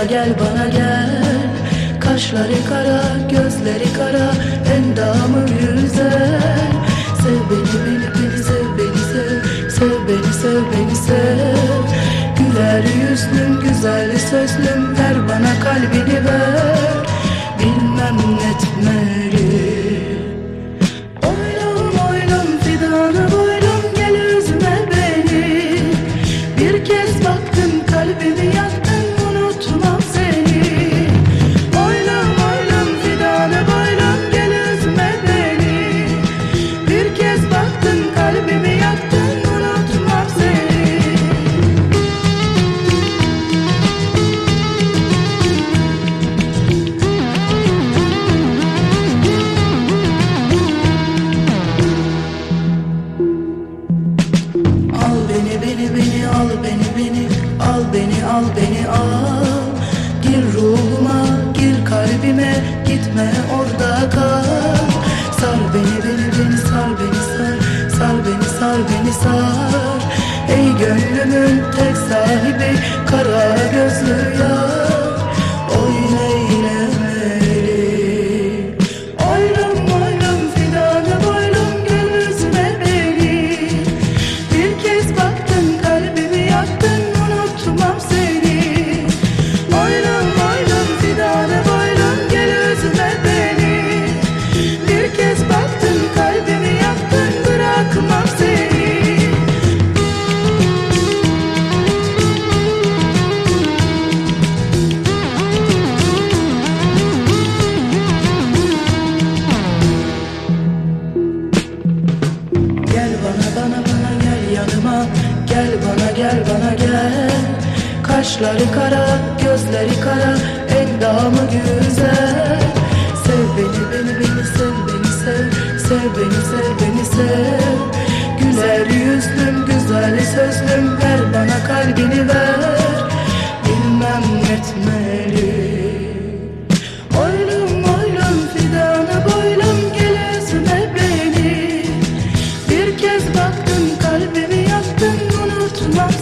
bana gel bana gel. Kaşları kara gözleri kara endamı güzel Sev beni beni beni sev beni sev. Sev beni sev beni sev. Güler yüzlüm güzel sözlüm Ver bana kalbini ver al beni al beni al Kaşları kara gözleri kara Endamı güzel. Sev beni beni beni sev beni sev Sev beni sev beni sev. Güler yüzlüm güzel sözlüm Ver bana kalbini ver. Bilmem etmeli. Oylum oylum fidanı boylum gel üzme beni. Bir kez baktın kalbimi yaktın unutmam